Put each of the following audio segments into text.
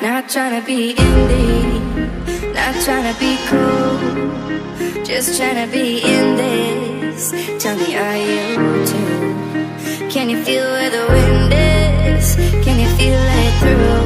Not trying to be indie, not trying to be cool, just trying to be in this. Tell me, are you too? Can you feel where the wind is? Can you feel it through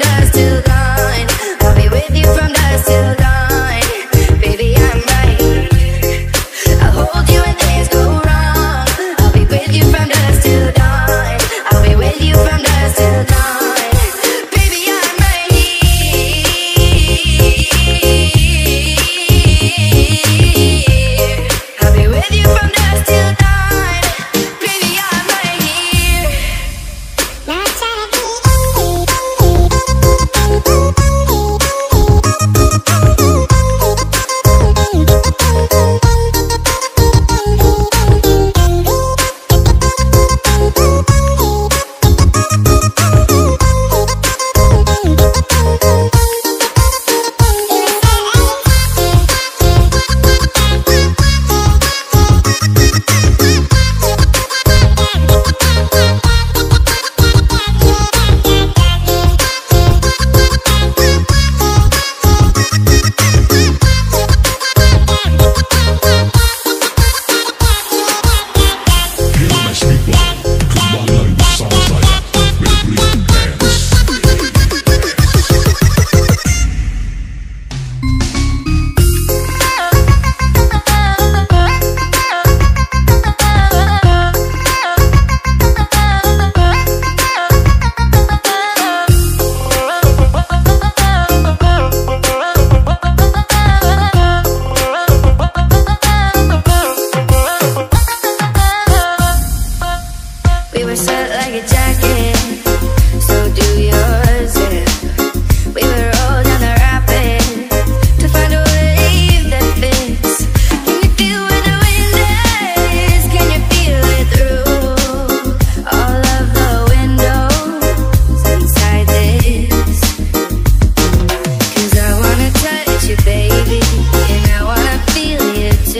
alone.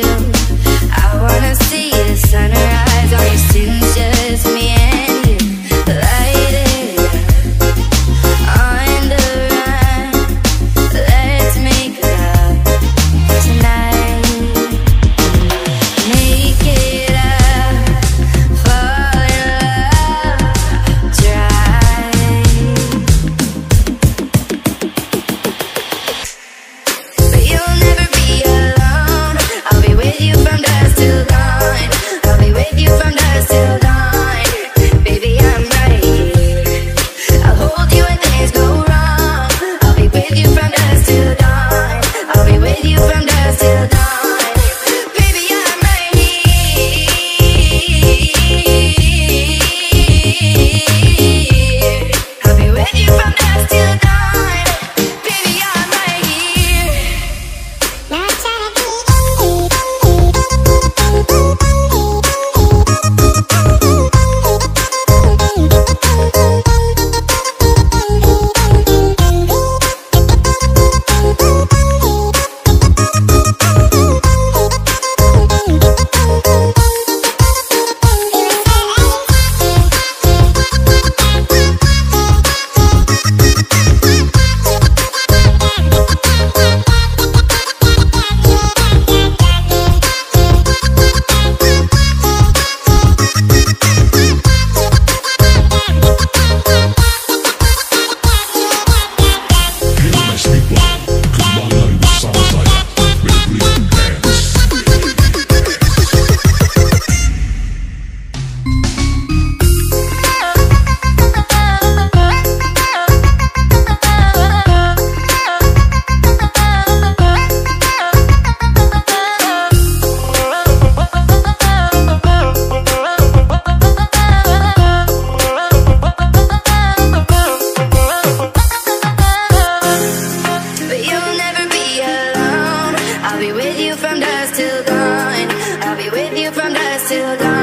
canción. from that still gone.